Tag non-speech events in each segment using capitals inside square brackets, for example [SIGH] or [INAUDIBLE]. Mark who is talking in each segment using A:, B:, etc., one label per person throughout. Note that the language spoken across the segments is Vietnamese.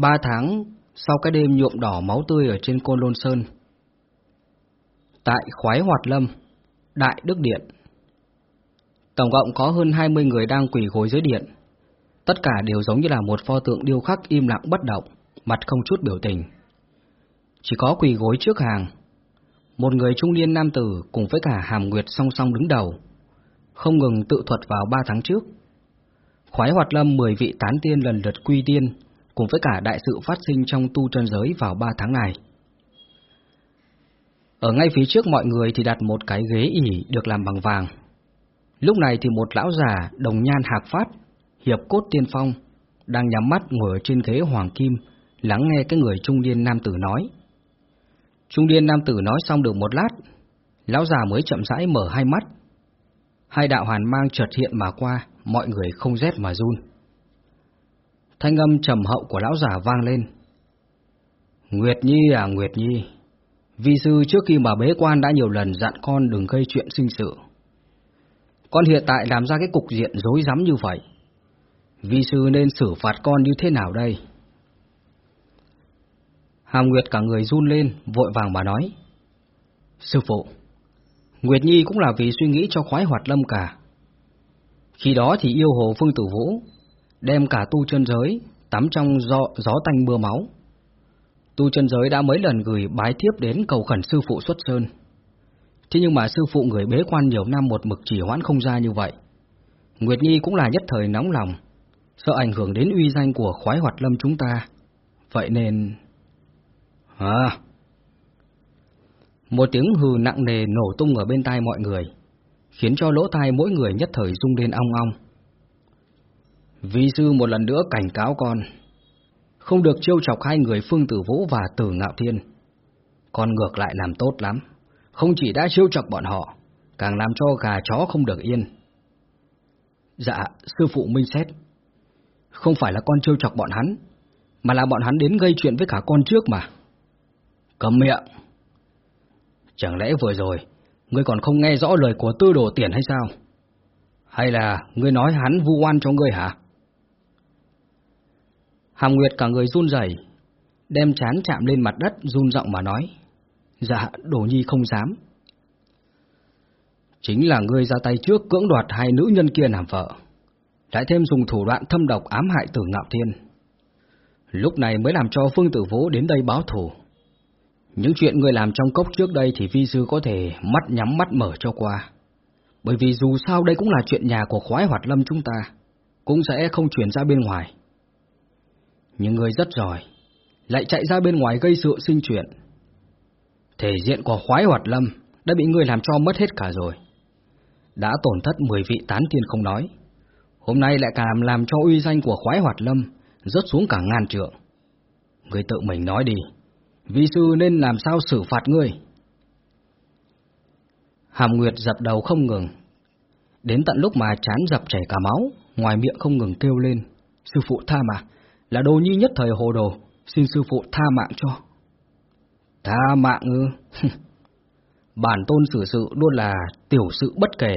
A: Ba tháng sau cái đêm nhuộm đỏ máu tươi ở trên Côn Lôn Sơn. Tại Khoái Hoạt Lâm, Đại Đức Điện. Tổng cộng có hơn 20 người đang quỳ gối dưới điện. Tất cả đều giống như là một pho tượng điêu khắc im lặng bất động, mặt không chút biểu tình. Chỉ có quỳ gối trước hàng. Một người trung niên nam tử cùng với cả Hàm Nguyệt song song đứng đầu, không ngừng tự thuật vào ba tháng trước. Khoái Hoạt Lâm 10 vị tán tiên lần lượt quy tiên, cùng với cả đại sự phát sinh trong tu chân giới vào ba tháng này. Ở ngay phía trước mọi người thì đặt một cái ghế ỉ được làm bằng vàng. Lúc này thì một lão già đồng nhan hạc phát, hiệp cốt tiên phong, đang nhắm mắt ngồi ở trên ghế hoàng kim, lắng nghe cái người trung niên nam tử nói. Trung niên nam tử nói xong được một lát, lão già mới chậm rãi mở hai mắt. Hai đạo hàn mang chợt hiện mà qua, mọi người không rét mà run. Thanh âm trầm hậu của lão già vang lên. Nguyệt Nhi à Nguyệt Nhi, vi sư trước khi mà bế quan đã nhiều lần dặn con đừng gây chuyện sinh sự. Con hiện tại làm ra cái cục diện rối rắm như vậy. Vi sư nên xử phạt con như thế nào đây? Hàm Nguyệt cả người run lên, vội vàng mà nói. Sư phụ, Nguyệt Nhi cũng là vì suy nghĩ cho khoái hoạt lâm cả. Khi đó thì yêu hồ Phương Tử Vũ, đem cả tu chân giới, tắm trong gió, gió tanh mưa máu. Tu chân giới đã mấy lần gửi bái thiếp đến cầu khẩn sư phụ xuất sơn. Thế nhưng mà sư phụ người bế quan nhiều năm một mực chỉ hoãn không ra như vậy. Nguyệt Nhi cũng là nhất thời nóng lòng, sợ ảnh hưởng đến uy danh của khoái hoạt lâm chúng ta. Vậy nên... À... Một tiếng hừ nặng nề nổ tung ở bên tai mọi người, khiến cho lỗ tai mỗi người nhất thời rung lên ong ong. Vi sư một lần nữa cảnh cáo con, không được trêu chọc hai người Phương Tử Vũ và Tử Ngạo Thiên. Con ngược lại làm tốt lắm, không chỉ đã trêu chọc bọn họ, càng làm cho gà chó không được yên. Dạ, sư phụ minh xét. Không phải là con trêu chọc bọn hắn, mà là bọn hắn đến gây chuyện với cả con trước mà. Cầm miệng! Chẳng lẽ vừa rồi, ngươi còn không nghe rõ lời của tư đồ tiền hay sao? Hay là ngươi nói hắn vu oan cho ngươi hả? Hàm Nguyệt cả người run rẩy, đem chán chạm lên mặt đất run giọng mà nói. Dạ, đồ nhi không dám. Chính là ngươi ra tay trước cưỡng đoạt hai nữ nhân kia làm vợ, lại thêm dùng thủ đoạn thâm độc ám hại tử ngạo thiên. Lúc này mới làm cho Phương Tử Vũ đến đây báo thù. Những chuyện người làm trong cốc trước đây thì vi sư có thể mắt nhắm mắt mở cho qua. Bởi vì dù sao đây cũng là chuyện nhà của khoái hoạt lâm chúng ta, cũng sẽ không chuyển ra bên ngoài. Nhưng người rất giỏi, lại chạy ra bên ngoài gây sự sinh chuyện. Thể diện của khoái hoạt lâm đã bị người làm cho mất hết cả rồi. Đã tổn thất 10 vị tán tiên không nói, hôm nay lại càng làm cho uy danh của khoái hoạt lâm rớt xuống cả ngàn trượng. Người tự mình nói đi, vi sư nên làm sao xử phạt ngươi? Hàm Nguyệt dập đầu không ngừng, đến tận lúc mà chán dập chảy cả máu, ngoài miệng không ngừng kêu lên, sư phụ tha mà, là đồ nhi nhất thời hồ đồ, xin sư phụ tha mạng cho. Tha mạng ư? Bản tôn xử sự luôn là tiểu sự bất kể,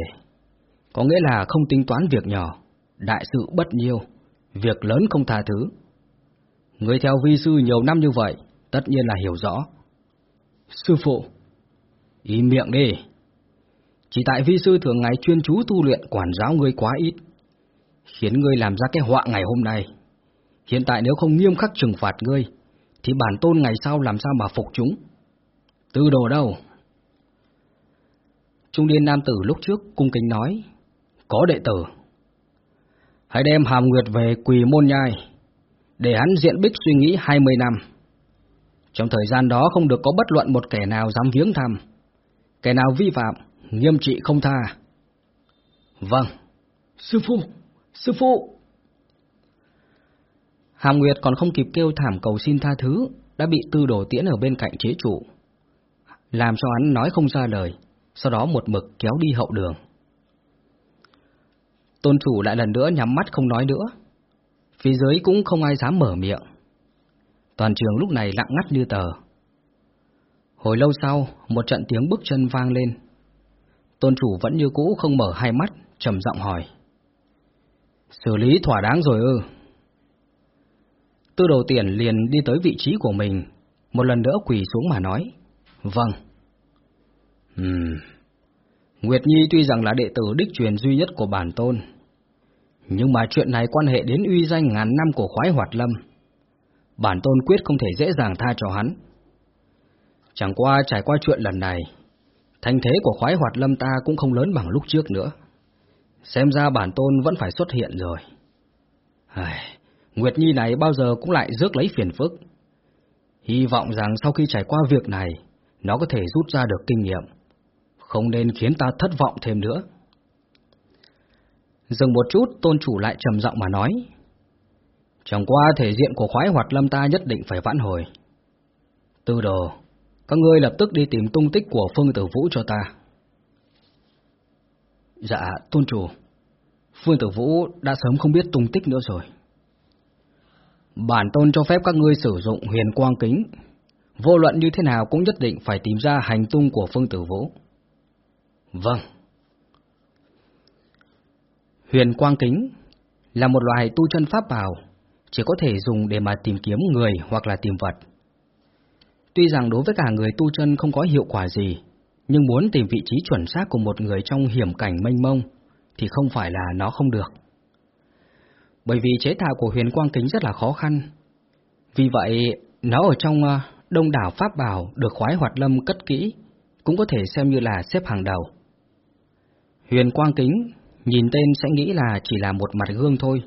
A: có nghĩa là không tính toán việc nhỏ, đại sự bất nhiêu, việc lớn không tha thứ. Người theo vi sư nhiều năm như vậy, tất nhiên là hiểu rõ. Sư phụ, im miệng đi. Chỉ tại vi sư thường ngày chuyên chú tu luyện quản giáo ngươi quá ít, khiến ngươi làm ra cái họa ngày hôm nay. Hiện tại nếu không nghiêm khắc trừng phạt ngươi, thì bản tôn ngày sau làm sao mà phục chúng? Tư đồ đâu? Trung niên nam tử lúc trước cung kính nói, có đệ tử. Hãy đem hàm nguyệt về quỳ môn nhai, để hắn diện bích suy nghĩ 20 năm. Trong thời gian đó không được có bất luận một kẻ nào dám viếng thăm. Kẻ nào vi phạm, nghiêm trị không tha. Vâng, sư phụ, sư phụ. Hàm Nguyệt còn không kịp kêu thảm cầu xin tha thứ, đã bị tư đổ tiễn ở bên cạnh chế chủ. Làm cho hắn nói không ra lời, sau đó một mực kéo đi hậu đường. Tôn chủ lại lần nữa nhắm mắt không nói nữa. Phía dưới cũng không ai dám mở miệng. Toàn trường lúc này lặng ngắt như tờ. Hồi lâu sau, một trận tiếng bước chân vang lên. Tôn chủ vẫn như cũ không mở hai mắt, trầm giọng hỏi. Xử lý thỏa đáng rồi ư? Tư đầu tiền liền đi tới vị trí của mình, một lần nữa quỳ xuống mà nói. Vâng. Ừm. Nguyệt Nhi tuy rằng là đệ tử đích truyền duy nhất của bản tôn, nhưng mà chuyện này quan hệ đến uy danh ngàn năm của khoái hoạt lâm. Bản tôn quyết không thể dễ dàng tha cho hắn. Chẳng qua trải qua chuyện lần này, thành thế của khoái hoạt lâm ta cũng không lớn bằng lúc trước nữa. Xem ra bản tôn vẫn phải xuất hiện rồi. Ai, Nguyệt Nhi này bao giờ cũng lại rước lấy phiền phức. Hy vọng rằng sau khi trải qua việc này, nó có thể rút ra được kinh nghiệm. Không nên khiến ta thất vọng thêm nữa. Dừng một chút, tôn chủ lại trầm giọng mà nói. Chẳng qua thể diện của khoái hoạt lâm ta nhất định phải vãn hồi. Tư đồ, các ngươi lập tức đi tìm tung tích của Phương Tử Vũ cho ta. Dạ, tôn chủ. Phương Tử Vũ đã sớm không biết tung tích nữa rồi. Bản tôn cho phép các ngươi sử dụng huyền quang kính. Vô luận như thế nào cũng nhất định phải tìm ra hành tung của Phương Tử Vũ. Vâng. Huyền quang kính là một loài tu chân pháp bảo, chỉ có thể dùng để mà tìm kiếm người hoặc là tìm vật. Tuy rằng đối với cả người tu chân không có hiệu quả gì, nhưng muốn tìm vị trí chuẩn xác của một người trong hiểm cảnh mênh mông thì không phải là nó không được. Bởi vì chế tạo của huyền quang kính rất là khó khăn. Vì vậy, nó ở trong ờ, đông đảo pháp bảo được khoái hoạt lâm cất kỹ, cũng có thể xem như là xếp hàng đầu. Huyền quang kính, nhìn tên sẽ nghĩ là chỉ là một mặt gương thôi.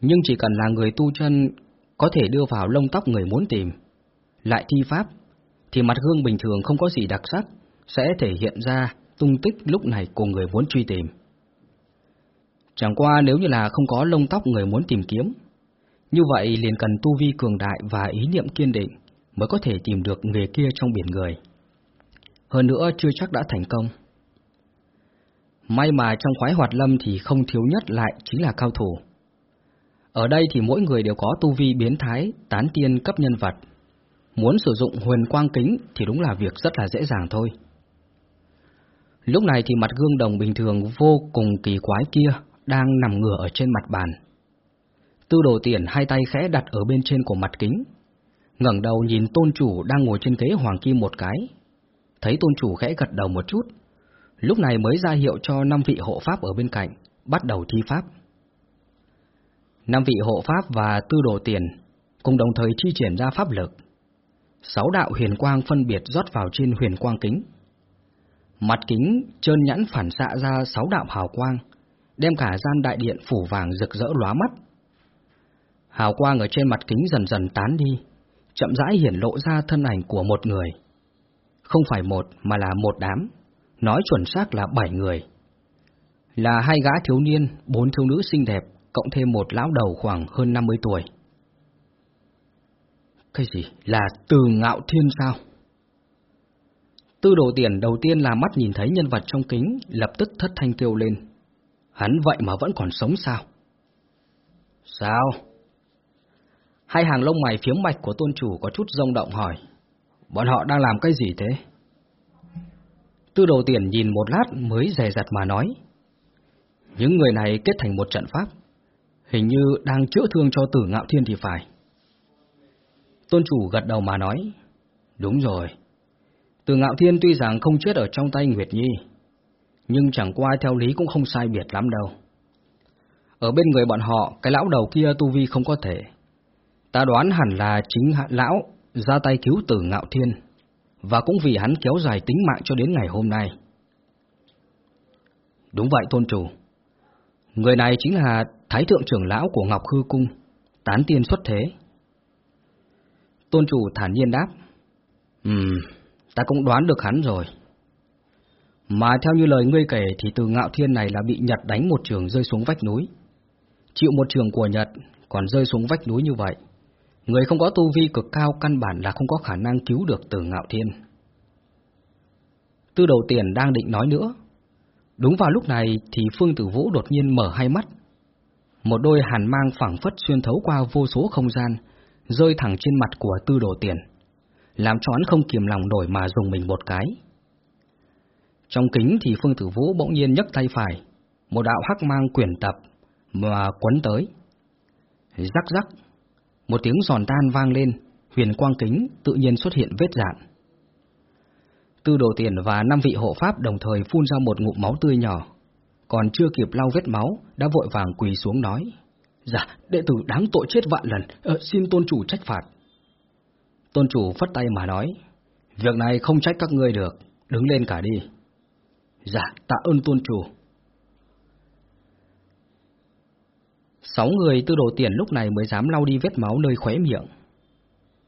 A: Nhưng chỉ cần là người tu chân có thể đưa vào lông tóc người muốn tìm, lại thi pháp, thì mặt gương bình thường không có gì đặc sắc, sẽ thể hiện ra tung tích lúc này của người muốn truy tìm. Chẳng qua nếu như là không có lông tóc người muốn tìm kiếm, như vậy liền cần tu vi cường đại và ý niệm kiên định mới có thể tìm được người kia trong biển người. Hơn nữa chưa chắc đã thành công. May mà trong khoái hoạt lâm thì không thiếu nhất lại chính là cao thủ. Ở đây thì mỗi người đều có tu vi biến thái, tán tiên cấp nhân vật. Muốn sử dụng huyền quang kính thì đúng là việc rất là dễ dàng thôi. Lúc này thì mặt gương đồng bình thường vô cùng kỳ quái kia đang nằm ngửa ở trên mặt bàn. Tư đồ tiền hai tay khẽ đặt ở bên trên của mặt kính, ngẩng đầu nhìn tôn chủ đang ngồi trên ghế hoàng kim một cái. Thấy tôn chủ khẽ gật đầu một chút, lúc này mới ra hiệu cho năm vị hộ pháp ở bên cạnh, bắt đầu thi pháp. Năm vị hộ pháp và tư đồ tiền cùng đồng thời chi triển ra pháp lực. Sáu đạo huyền quang phân biệt rót vào trên huyền quang kính. Mặt kính trơn nhẵn phản xạ ra sáu đạo hào quang, đem cả gian đại điện phủ vàng rực rỡ lóa mắt. Hào quang ở trên mặt kính dần dần tán đi, chậm rãi hiển lộ ra thân ảnh của một người. Không phải một mà là một đám, nói chuẩn xác là bảy người. Là hai gã thiếu niên, bốn thiếu nữ xinh đẹp, cộng thêm một lão đầu khoảng hơn 50 tuổi. Cái gì? Là từ ngạo thiên sao? Tư đồ tiền đầu tiên là mắt nhìn thấy nhân vật trong kính, lập tức thất thanh kêu lên. Hắn vậy mà vẫn còn sống sao? Sao? Hai hàng lông mày phiếm mạch của tôn chủ có chút rông động hỏi. Bọn họ đang làm cái gì thế? Tư đầu tiền nhìn một lát mới dè dặt mà nói. Những người này kết thành một trận pháp. Hình như đang chữa thương cho tử ngạo thiên thì phải. Tôn chủ gật đầu mà nói. Đúng rồi. Tử ngạo thiên tuy rằng không chết ở trong tay Nguyệt Nhi, nhưng chẳng qua theo lý cũng không sai biệt lắm đâu. Ở bên người bọn họ, cái lão đầu kia tu vi không có thể. Ta đoán hẳn là chính lão ra tay cứu tử ngạo thiên, và cũng vì hắn kéo dài tính mạng cho đến ngày hôm nay. Đúng vậy tôn chủ. Người này chính là Thái Thượng trưởng lão của Ngọc hư Cung, tán tiên xuất thế. Tôn chủ thản nhiên đáp. Ừm, ta cũng đoán được hắn rồi. Mà theo như lời ngươi kể thì từ ngạo thiên này là bị Nhật đánh một trường rơi xuống vách núi. Chịu một trường của Nhật, còn rơi xuống vách núi như vậy. Người không có tu vi cực cao căn bản là không có khả năng cứu được từ ngạo thiên. Tư đầu tiền đang định nói nữa. Đúng vào lúc này thì Phương Tử Vũ đột nhiên mở hai mắt. Một đôi hàn mang phẳng phất xuyên thấu qua vô số không gian, rơi thẳng trên mặt của tư đồ tiền, làm cho hắn không kiềm lòng nổi mà dùng mình một cái. Trong kính thì Phương Tử Vũ bỗng nhiên nhấc tay phải, một đạo hắc mang quyển tập mà quấn tới. Rắc rắc, Một tiếng giòn tan vang lên, huyền quang kính tự nhiên xuất hiện vết dạn. Tư đồ tiền và năm vị hộ pháp đồng thời phun ra một ngụm máu tươi nhỏ, còn chưa kịp lau vết máu, đã vội vàng quỳ xuống nói. Dạ, đệ tử đáng tội chết vạn lần, ờ, xin tôn chủ trách phạt. Tôn chủ phất tay mà nói, việc này không trách các ngươi được, đứng lên cả đi. Dạ, tạ ơn tôn chủ. Sáu người tư đồ tiền lúc này mới dám lau đi vết máu nơi khóe miệng.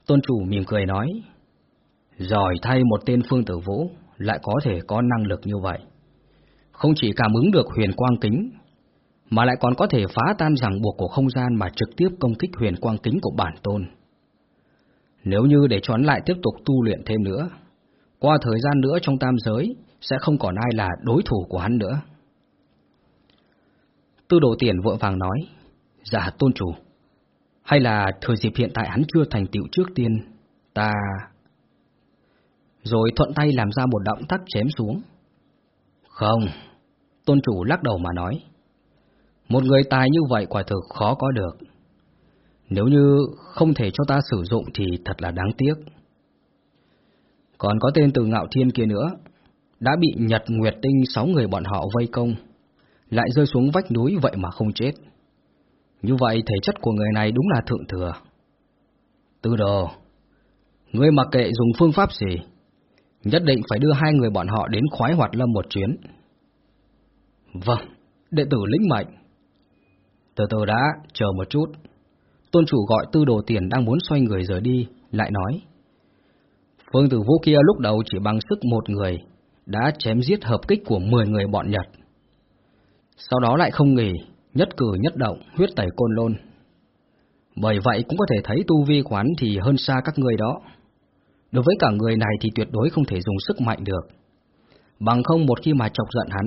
A: Tôn chủ mỉm cười nói, giỏi thay một tên phương tử vũ, lại có thể có năng lực như vậy. Không chỉ cảm ứng được huyền quang kính, mà lại còn có thể phá tan ràng buộc của không gian mà trực tiếp công kích huyền quang kính của bản tôn. Nếu như để cho hắn lại tiếp tục tu luyện thêm nữa, qua thời gian nữa trong tam giới sẽ không còn ai là đối thủ của hắn nữa. Tư đồ tiền vội vàng nói, dạ tôn chủ, hay là thời dịp hiện tại hắn chưa thành tựu trước tiên, ta... Rồi thuận tay làm ra một động tác chém xuống. Không, tôn chủ lắc đầu mà nói, một người tài như vậy quả thực khó có được. Nếu như không thể cho ta sử dụng thì thật là đáng tiếc. Còn có tên từ ngạo thiên kia nữa, đã bị Nhật Nguyệt Tinh sáu người bọn họ vây công, lại rơi xuống vách núi vậy mà không chết. Như vậy thể chất của người này đúng là thượng thừa. Tư đồ, ngươi mặc kệ dùng phương pháp gì, nhất định phải đưa hai người bọn họ đến khoái hoạt lâm một chuyến. Vâng, đệ tử lĩnh mệnh. Từ từ đã, chờ một chút. Tôn chủ gọi tư đồ tiền đang muốn xoay người rời đi, lại nói. Phương tử vũ kia lúc đầu chỉ bằng sức một người, đã chém giết hợp kích của 10 người bọn Nhật. Sau đó lại không nghỉ, nhất cử nhất động, huyết tẩy côn lôn. Bởi vậy cũng có thể thấy tu vi quán thì hơn xa các người đó. Đối với cả người này thì tuyệt đối không thể dùng sức mạnh được. Bằng không một khi mà chọc giận hắn,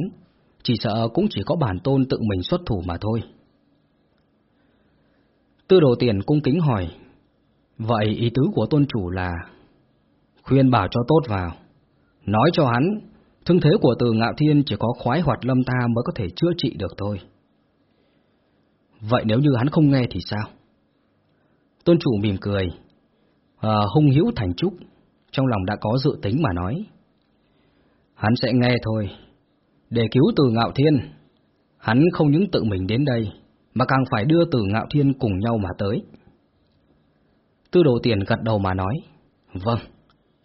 A: chỉ sợ cũng chỉ có bản tôn tự mình xuất thủ mà thôi. Tư đồ tiền cung kính hỏi, vậy ý tứ của tôn chủ là khuyên bảo cho tốt vào, nói cho hắn, thương thế của từ ngạo thiên chỉ có khoái hoạt lâm ta mới có thể chữa trị được thôi. Vậy nếu như hắn không nghe thì sao? Tôn chủ mỉm cười, à, hung hữu thành trúc, trong lòng đã có dự tính mà nói. Hắn sẽ nghe thôi, để cứu từ ngạo thiên, hắn không những tự mình đến đây, mà càng phải đưa từ ngạo thiên cùng nhau mà tới. Tư đồ tiền gật đầu mà nói, vâng,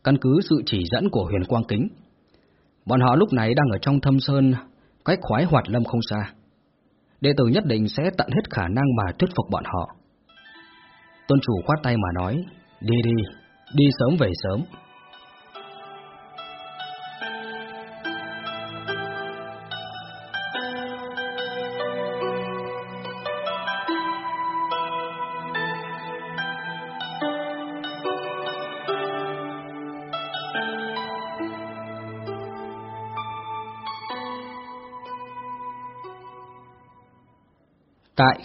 A: căn cứ sự chỉ dẫn của huyền quang kính. Bọn họ lúc này đang ở trong thâm sơn, cách khoái hoạt lâm không xa. Đệ tử nhất định sẽ tận hết khả năng mà thuyết phục bọn họ. Tôn chủ khoát tay mà nói, đi đi, đi sớm về sớm.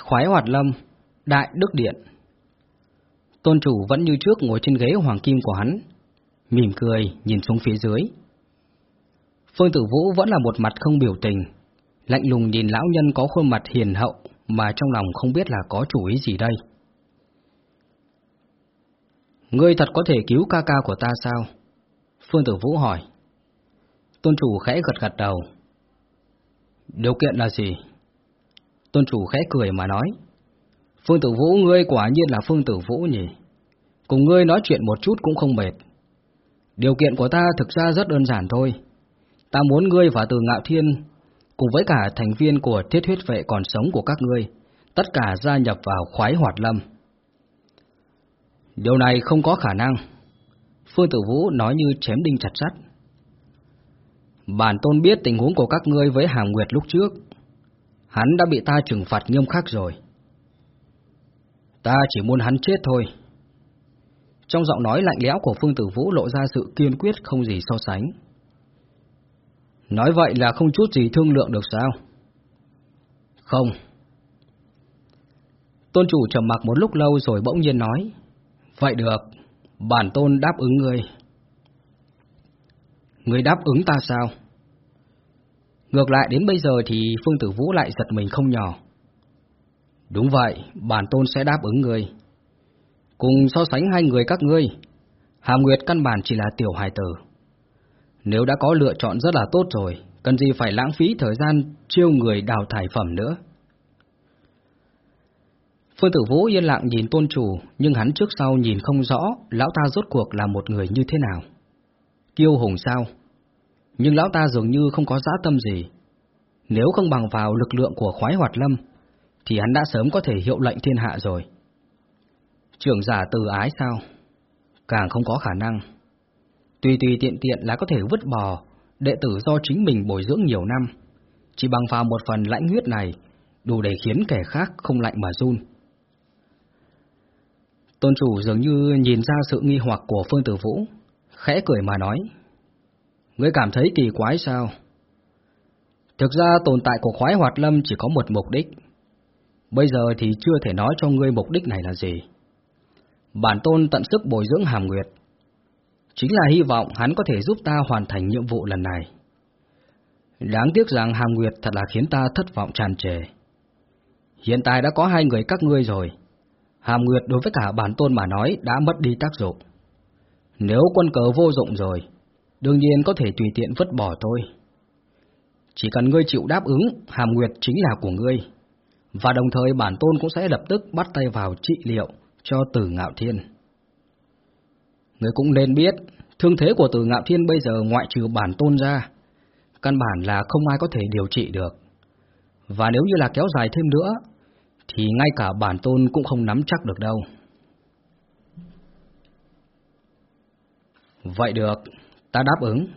A: Khoái hoạt lâm, Đại Đức Điện Tôn chủ vẫn như trước ngồi trên ghế hoàng kim của hắn, mỉm cười nhìn xuống phía dưới. Phương Tử Vũ vẫn là một mặt không biểu tình, lạnh lùng nhìn lão nhân có khuôn mặt hiền hậu mà trong lòng không biết là có chủ ý gì đây. Ngươi thật có thể cứu ca ca của ta sao? Phương Tử Vũ hỏi. Tôn chủ khẽ gật gật đầu. Điều kiện là gì? Tôn chủ khẽ cười mà nói. Phương Tử Vũ ngươi quả nhiên là Phương Tử Vũ nhỉ. Cùng ngươi nói chuyện một chút cũng không mệt. Điều kiện của ta thực ra rất đơn giản thôi. Ta muốn ngươi và Từ Ngạo Thiên, cùng với cả thành viên của thiết huyết vệ còn sống của các ngươi, tất cả gia nhập vào khoái hoạt lâm. Điều này không có khả năng. Phương Tử Vũ nói như chém đinh chặt sắt. Bản tôn biết tình huống của các ngươi với Hàng Nguyệt lúc trước. Hắn đã bị ta trừng phạt nghiêm khắc rồi. Ta chỉ muốn hắn chết thôi. Trong giọng nói lạnh lẽo của Phương Tử Vũ lộ ra sự kiên quyết không gì so sánh. Nói vậy là không chút gì thương lượng được sao? Không. Tôn chủ trầm mặc một lúc lâu rồi bỗng nhiên nói. Vậy được, bản tôn đáp ứng ngươi. Ngươi đáp ứng ta sao? Ngược lại đến bây giờ thì Phương Tử Vũ lại giật mình không nhỏ. Đúng vậy, bản tôn sẽ đáp ứng ngươi. Cùng so sánh hai người các ngươi, Hàm Nguyệt căn bản chỉ là tiểu hài tử. Nếu đã có lựa chọn rất là tốt rồi, cần gì phải lãng phí thời gian chiêu người đào thải phẩm nữa. Phương Tử Vũ yên lặng nhìn tôn chủ, nhưng hắn trước sau nhìn không rõ lão ta rốt cuộc là một người như thế nào. Kiêu hùng sao? Nhưng lão ta dường như không có dã tâm gì. Nếu không bằng vào lực lượng của khoái hoạt lâm, thì hắn đã sớm có thể hiệu lệnh thiên hạ rồi. Trưởng giả từ ái sao? Càng không có khả năng. Tùy tùy tiện tiện là có thể vứt bỏ đệ tử do chính mình bồi dưỡng nhiều năm. Chỉ bằng vào một phần lãnh huyết này, đủ để khiến kẻ khác không lạnh mà run. Tôn chủ dường như nhìn ra sự nghi hoặc của Phương Tử Vũ, khẽ cười mà nói. Ngươi cảm thấy kỳ quái sao? Thực ra tồn tại của khoái hoạt lâm chỉ có một mục đích. Bây giờ thì chưa thể nói cho ngươi mục đích này là gì. Bản tôn tận sức bồi dưỡng hàm nguyệt. Chính là hy vọng hắn có thể giúp ta hoàn thành nhiệm vụ lần này. Đáng tiếc rằng hàm nguyệt thật là khiến ta thất vọng tràn trề. Hiện tại đã có hai người các ngươi rồi. Hàm nguyệt đối với cả bản tôn mà nói đã mất đi tác dụng. Nếu quân cờ vô dụng rồi, đương nhiên có thể tùy tiện vứt bỏ thôi. Chỉ cần ngươi chịu đáp ứng, hàm nguyệt chính là của ngươi. Và đồng thời bản tôn cũng sẽ lập tức bắt tay vào trị liệu cho Tử Ngạo Thiên. Ngươi cũng nên biết, thương thế của Tử Ngạo Thiên bây giờ ngoại trừ bản tôn ra, căn bản là không ai có thể điều trị được. Và nếu như là kéo dài thêm nữa, thì ngay cả bản tôn cũng không nắm chắc được đâu. Vậy được, ta đáp ứng.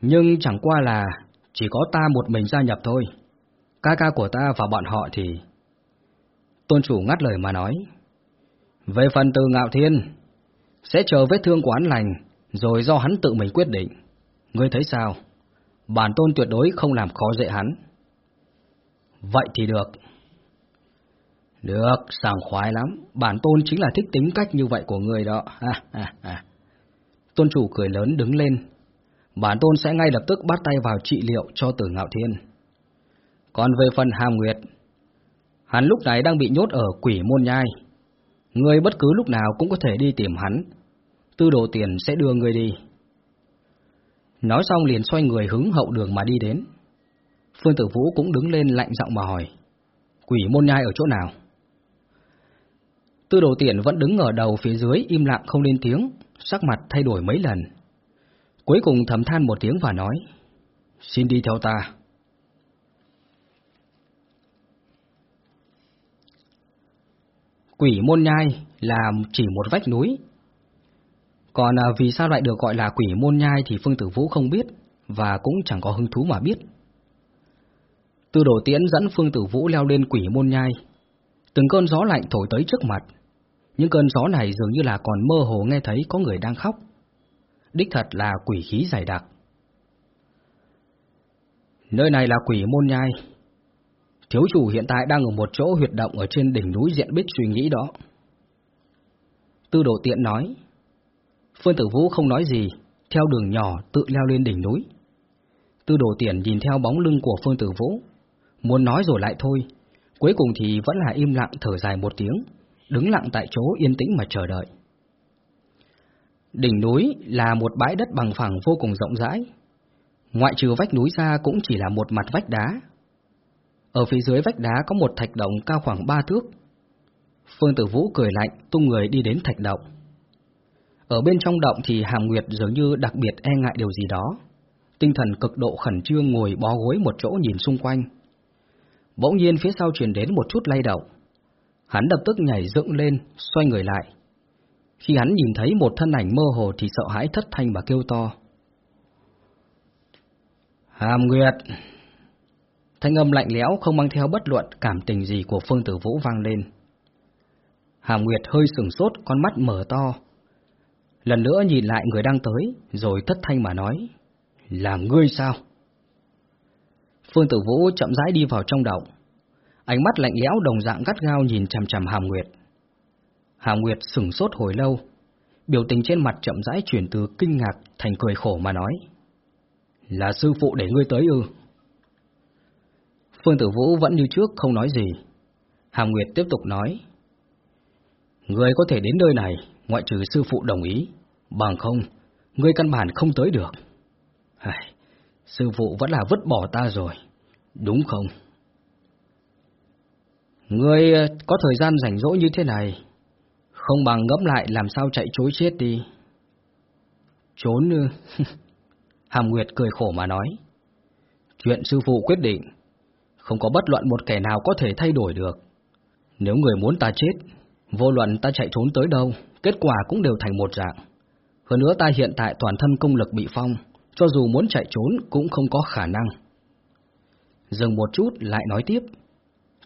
A: Nhưng chẳng qua là chỉ có ta một mình gia nhập thôi. Ca ca của ta và bọn họ thì... Tôn chủ ngắt lời mà nói. Về phần từ ngạo thiên, sẽ chờ vết thương của hắn lành, rồi do hắn tự mình quyết định. Ngươi thấy sao? Bản tôn tuyệt đối không làm khó dễ hắn. Vậy thì được. Được, sảng khoái lắm. Bản tôn chính là thích tính cách như vậy của người đó. [LAUGHS] Ha, ha, ha. Tôn chủ cười lớn đứng lên. Bản tôn sẽ ngay lập tức bắt tay vào trị liệu cho tử ngạo thiên. Còn về phần hàm nguyệt, hắn lúc này đang bị nhốt ở quỷ môn nhai. Người bất cứ lúc nào cũng có thể đi tìm hắn. Tư đồ tiền sẽ đưa người đi. Nói xong liền xoay người hướng hậu đường mà đi đến. Phương Tử Vũ cũng đứng lên lạnh giọng mà hỏi. Quỷ môn nhai ở chỗ nào? Tư đồ tiện vẫn đứng ở đầu phía dưới im lặng không lên tiếng, sắc mặt thay đổi mấy lần. Cuối cùng thầm than một tiếng và nói, xin đi theo ta. Quỷ môn nhai là chỉ một vách núi. Còn à, vì sao lại được gọi là quỷ môn nhai thì Phương Tử Vũ không biết, và cũng chẳng có hứng thú mà biết. Tư đồ tiễn dẫn Phương Tử Vũ leo lên quỷ môn nhai. Từng cơn gió lạnh thổi tới trước mặt, những cơn gió này dường như là còn mơ hồ nghe thấy có người đang khóc. Đích thật là quỷ khí dày đặc. Nơi này là quỷ môn nhai. Thiếu chủ hiện tại đang ở một chỗ huyệt động ở trên đỉnh núi diện bích suy nghĩ đó. Tư đồ tiện nói. Phương Tử Vũ không nói gì, theo đường nhỏ tự leo lên đỉnh núi. Tư đồ tiện nhìn theo bóng lưng của Phương Tử Vũ, muốn nói rồi lại thôi, cuối cùng thì vẫn là im lặng thở dài một tiếng, đứng lặng tại chỗ yên tĩnh mà chờ đợi. Đỉnh núi là một bãi đất bằng phẳng vô cùng rộng rãi. Ngoại trừ vách núi ra cũng chỉ là một mặt vách đá. Ở phía dưới vách đá có một thạch động cao khoảng ba thước. Phương Tử Vũ cười lạnh, tung người đi đến thạch động. Ở bên trong động thì Hàm Nguyệt dường như đặc biệt e ngại điều gì đó. Tinh thần cực độ khẩn trương ngồi bó gối một chỗ nhìn xung quanh. Bỗng nhiên phía sau truyền đến một chút lay động. Hắn lập tức nhảy dựng lên, xoay người lại. Khi hắn nhìn thấy một thân ảnh mơ hồ thì sợ hãi thất thanh và kêu to. Hàm Nguyệt! Thanh âm lạnh lẽo không mang theo bất luận cảm tình gì của Phương Tử Vũ vang lên. Hàm Nguyệt hơi sừng sốt, con mắt mở to. Lần nữa nhìn lại người đang tới, rồi thất thanh mà nói. Là ngươi sao? Phương Tử Vũ chậm rãi đi vào trong động. Ánh mắt lạnh lẽo đồng dạng gắt gao nhìn chằm chằm Hàm Nguyệt. Hàm Nguyệt sửng sốt hồi lâu, biểu tình trên mặt chậm rãi chuyển từ kinh ngạc thành cười khổ mà nói. Là sư phụ để ngươi tới ư? Phương Tử Vũ vẫn như trước không nói gì. Hàm Nguyệt tiếp tục nói. Người có thể đến nơi này, ngoại trừ sư phụ đồng ý, bằng không, ngươi căn bản không tới được. Ai, sư phụ vẫn là vứt bỏ ta rồi, đúng không? Ngươi ờ, có thời gian rảnh rỗi như thế này, không bằng ngẫm lại làm sao chạy chối chết đi. Trốn ư? Ờ, [LAUGHS] Hàm Nguyệt cười khổ mà nói. Chuyện sư phụ quyết định, không có bất luận một kẻ nào có thể thay đổi được. Nếu người muốn ta chết, vô luận ta chạy trốn tới đâu, kết quả cũng đều thành một dạng. Hơn nữa ta hiện tại toàn thân công lực bị phong, cho dù muốn chạy trốn cũng không có khả năng. Dừng một chút lại nói tiếp.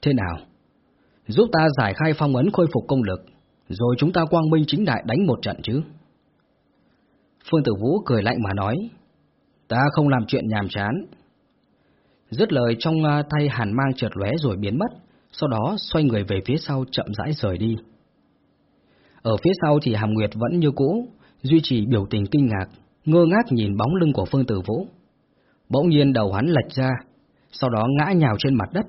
A: Thế nào? Giúp ta giải khai phong ấn khôi phục công lực, rồi chúng ta quang minh chính đại đánh một trận chứ. Phương Tử Vũ cười lạnh mà nói, ta không làm chuyện nhàm chán. Dứt lời trong à, tay hàn mang chợt lóe rồi biến mất, sau đó xoay người về phía sau chậm rãi rời đi. Ở phía sau thì Hàm Nguyệt vẫn như cũ, duy trì biểu tình kinh ngạc, ngơ ngác nhìn bóng lưng của Phương Tử Vũ. Bỗng nhiên đầu hắn lệch ra, sau đó ngã nhào trên mặt đất,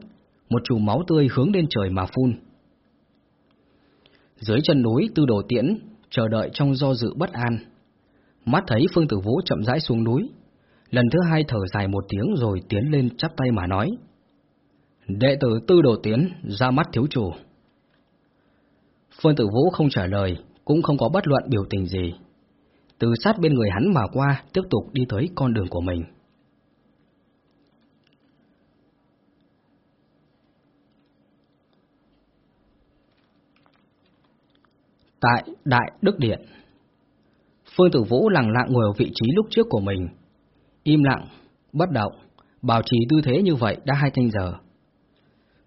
A: một chùm máu tươi hướng lên trời mà phun. Dưới chân núi Tư Đồ Tiễn, chờ đợi trong do dự bất an. Mắt thấy Phương Tử Vũ chậm rãi xuống núi, lần thứ hai thở dài một tiếng rồi tiến lên chắp tay mà nói. Đệ tử Tư Đồ Tiễn, ra mắt thiếu chủ. Phương Tử Vũ không trả lời, cũng không có bất luận biểu tình gì. Từ sát bên người hắn mà qua, tiếp tục đi tới con đường của mình. Tại Đại Đức Điện Phương Tử Vũ lặng lặng ngồi ở vị trí lúc trước của mình. Im lặng, bất động, bảo trì tư thế như vậy đã hai canh giờ.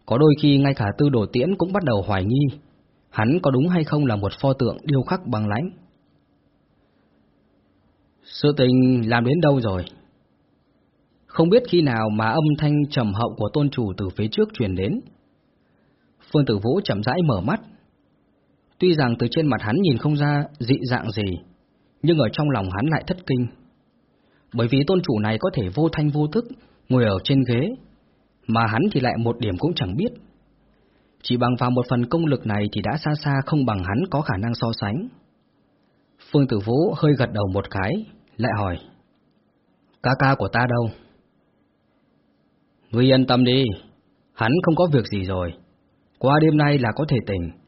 A: Có đôi khi ngay cả tư đồ tiễn cũng bắt đầu hoài nghi, hắn có đúng hay không là một pho tượng điêu khắc bằng lãnh. Sự tình làm đến đâu rồi? Không biết khi nào mà âm thanh trầm hậu của tôn chủ từ phía trước truyền đến. Phương Tử Vũ chậm rãi mở mắt. Tuy rằng từ trên mặt hắn nhìn không ra dị dạng gì, nhưng ở trong lòng hắn lại thất kinh. Bởi vì tôn chủ này có thể vô thanh vô thức ngồi ở trên ghế, mà hắn thì lại một điểm cũng chẳng biết. Chỉ bằng vào một phần công lực này thì đã xa xa không bằng hắn có khả năng so sánh. Phương Tử Vũ hơi gật đầu một cái, lại hỏi. Ca ca của ta đâu? Ngươi yên tâm đi, hắn không có việc gì rồi. Qua đêm nay là có thể tỉnh.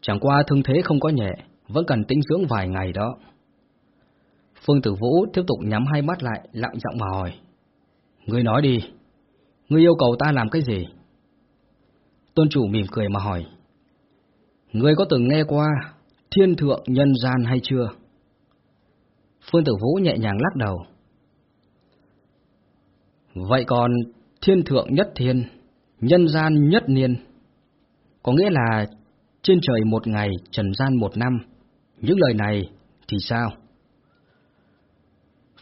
A: Chẳng qua thương thế không có nhẹ, vẫn cần tĩnh dưỡng vài ngày đó. Phương Tử Vũ tiếp tục nhắm hai mắt lại, lặng giọng mà hỏi. Ngươi nói đi, ngươi yêu cầu ta làm cái gì? Tôn chủ mỉm cười mà hỏi. Ngươi có từng nghe qua thiên thượng nhân gian hay chưa? Phương Tử Vũ nhẹ nhàng lắc đầu. Vậy còn thiên thượng nhất thiên, nhân gian nhất niên, có nghĩa là trên trời một ngày, trần gian một năm. Những lời này thì sao?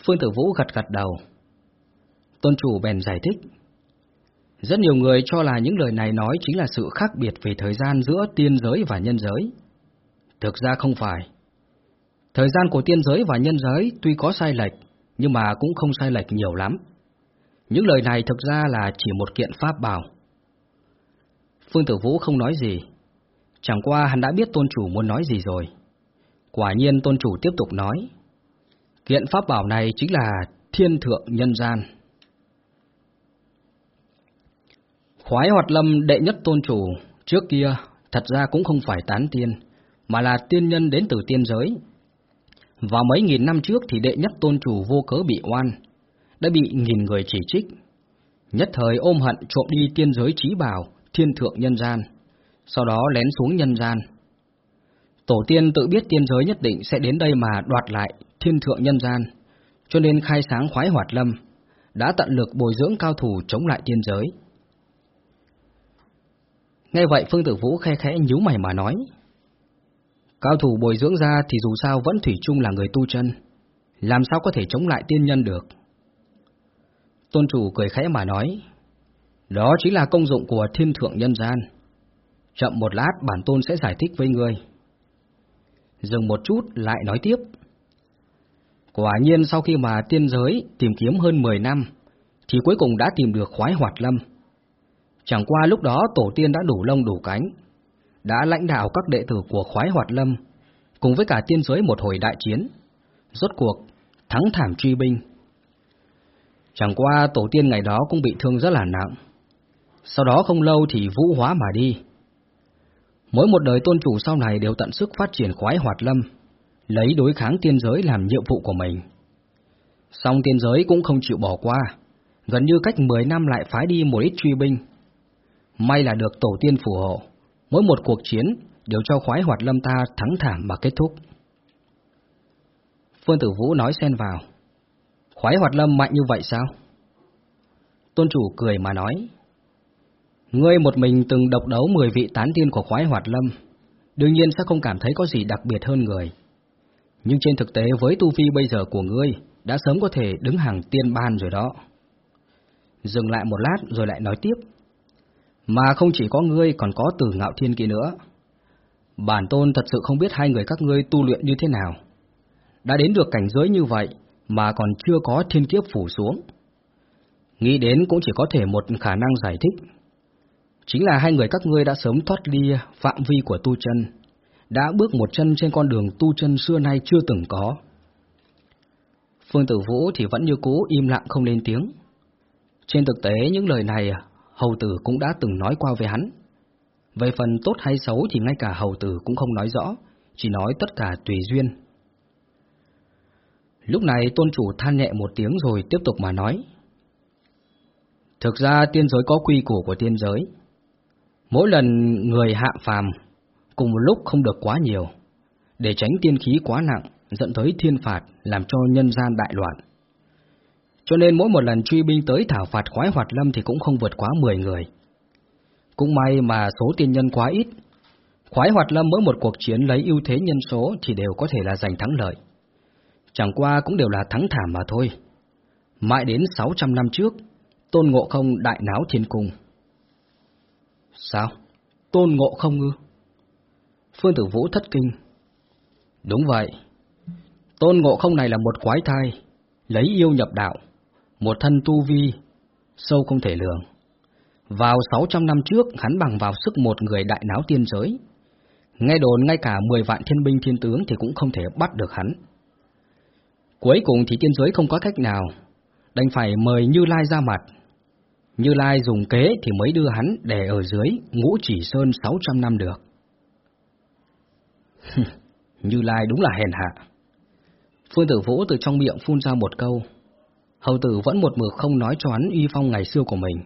A: Phương Tử Vũ gật gật đầu. Tôn chủ bèn giải thích. Rất nhiều người cho là những lời này nói chính là sự khác biệt về thời gian giữa tiên giới và nhân giới. Thực ra không phải. Thời gian của tiên giới và nhân giới tuy có sai lệch, nhưng mà cũng không sai lệch nhiều lắm. Những lời này thực ra là chỉ một kiện pháp bảo. Phương Tử Vũ không nói gì. Chẳng qua hắn đã biết tôn chủ muốn nói gì rồi. Quả nhiên tôn chủ tiếp tục nói. Kiện pháp bảo này chính là thiên thượng nhân gian. Khoái hoạt lâm đệ nhất tôn chủ, trước kia thật ra cũng không phải tán tiên, mà là tiên nhân đến từ tiên giới. Và mấy nghìn năm trước thì đệ nhất tôn chủ vô cớ bị oan, đã bị nghìn người chỉ trích. Nhất thời ôm hận trộm đi tiên giới trí bảo, thiên thượng nhân gian, sau đó lén xuống nhân gian. Tổ tiên tự biết tiên giới nhất định sẽ đến đây mà đoạt lại thiên thượng nhân gian, cho nên khai sáng khoái hoạt lâm, đã tận lực bồi dưỡng cao thủ chống lại tiên giới. Nghe vậy Phương Tử Vũ khe khẽ nhíu mày mà nói. Cao thủ bồi dưỡng ra thì dù sao vẫn thủy chung là người tu chân, làm sao có thể chống lại tiên nhân được. Tôn chủ cười khẽ mà nói, đó chính là công dụng của thiên thượng nhân gian. Chậm một lát bản tôn sẽ giải thích với ngươi. Dừng một chút lại nói tiếp. Quả nhiên sau khi mà tiên giới tìm kiếm hơn 10 năm, thì cuối cùng đã tìm được khoái hoạt lâm. Chẳng qua lúc đó tổ tiên đã đủ lông đủ cánh, đã lãnh đạo các đệ tử của khoái hoạt lâm, cùng với cả tiên giới một hồi đại chiến. Rốt cuộc, thắng thảm truy binh. Chẳng qua tổ tiên ngày đó cũng bị thương rất là nặng. Sau đó không lâu thì vũ hóa mà đi. Mỗi một đời tôn chủ sau này đều tận sức phát triển khoái hoạt lâm, lấy đối kháng tiên giới làm nhiệm vụ của mình. Song tiên giới cũng không chịu bỏ qua, gần như cách 10 năm lại phái đi một ít truy binh. May là được tổ tiên phù hộ, mỗi một cuộc chiến đều cho khoái hoạt lâm ta thắng thảm mà kết thúc. Phương Tử Vũ nói xen vào, khoái hoạt lâm mạnh như vậy sao? Tôn chủ cười mà nói, Ngươi một mình từng độc đấu 10 vị tán tiên của khoái hoạt lâm, đương nhiên sẽ không cảm thấy có gì đặc biệt hơn người. Nhưng trên thực tế với tu vi bây giờ của ngươi, đã sớm có thể đứng hàng tiên ban rồi đó. Dừng lại một lát rồi lại nói tiếp. Mà không chỉ có ngươi còn có từ ngạo thiên kia nữa. Bản tôn thật sự không biết hai người các ngươi tu luyện như thế nào. Đã đến được cảnh giới như vậy mà còn chưa có thiên kiếp phủ xuống. Nghĩ đến cũng chỉ có thể một khả năng giải thích. Chính là hai người các ngươi đã sớm thoát ly phạm vi của tu chân, đã bước một chân trên con đường tu chân xưa nay chưa từng có. Phương Tử Vũ thì vẫn như cũ im lặng không lên tiếng. Trên thực tế những lời này Hầu Tử cũng đã từng nói qua về hắn. Về phần tốt hay xấu thì ngay cả Hầu Tử cũng không nói rõ, chỉ nói tất cả tùy duyên. Lúc này tôn chủ than nhẹ một tiếng rồi tiếp tục mà nói. Thực ra tiên giới có quy củ của tiên giới. Mỗi lần người hạ phàm cùng một lúc không được quá nhiều, để tránh tiên khí quá nặng dẫn tới thiên phạt làm cho nhân gian đại loạn. Cho nên mỗi một lần truy binh tới thảo phạt khoái hoạt lâm thì cũng không vượt quá 10 người. Cũng may mà số tiên nhân quá ít, khoái hoạt lâm mỗi một cuộc chiến lấy ưu thế nhân số thì đều có thể là giành thắng lợi. Chẳng qua cũng đều là thắng thảm mà thôi. Mãi đến 600 năm trước, Tôn Ngộ Không đại náo thiên cung. Sao? Tôn Ngộ Không ư? Phương Tử Vũ thất kinh. Đúng vậy. Tôn Ngộ Không này là một quái thai, lấy yêu nhập đạo, một thân tu vi, sâu không thể lường. Vào 600 năm trước, hắn bằng vào sức một người đại náo tiên giới. Nghe đồn ngay cả 10 vạn thiên binh thiên tướng thì cũng không thể bắt được hắn. Cuối cùng thì tiên giới không có cách nào, đành phải mời Như Lai ra mặt. Như Lai dùng kế thì mới đưa hắn để ở dưới ngũ chỉ sơn 600 năm được. Như Lai đúng là hèn hạ. Phương Tử Vũ từ trong miệng phun ra một câu. Hầu tử vẫn một mực không nói cho hắn uy phong ngày xưa của mình.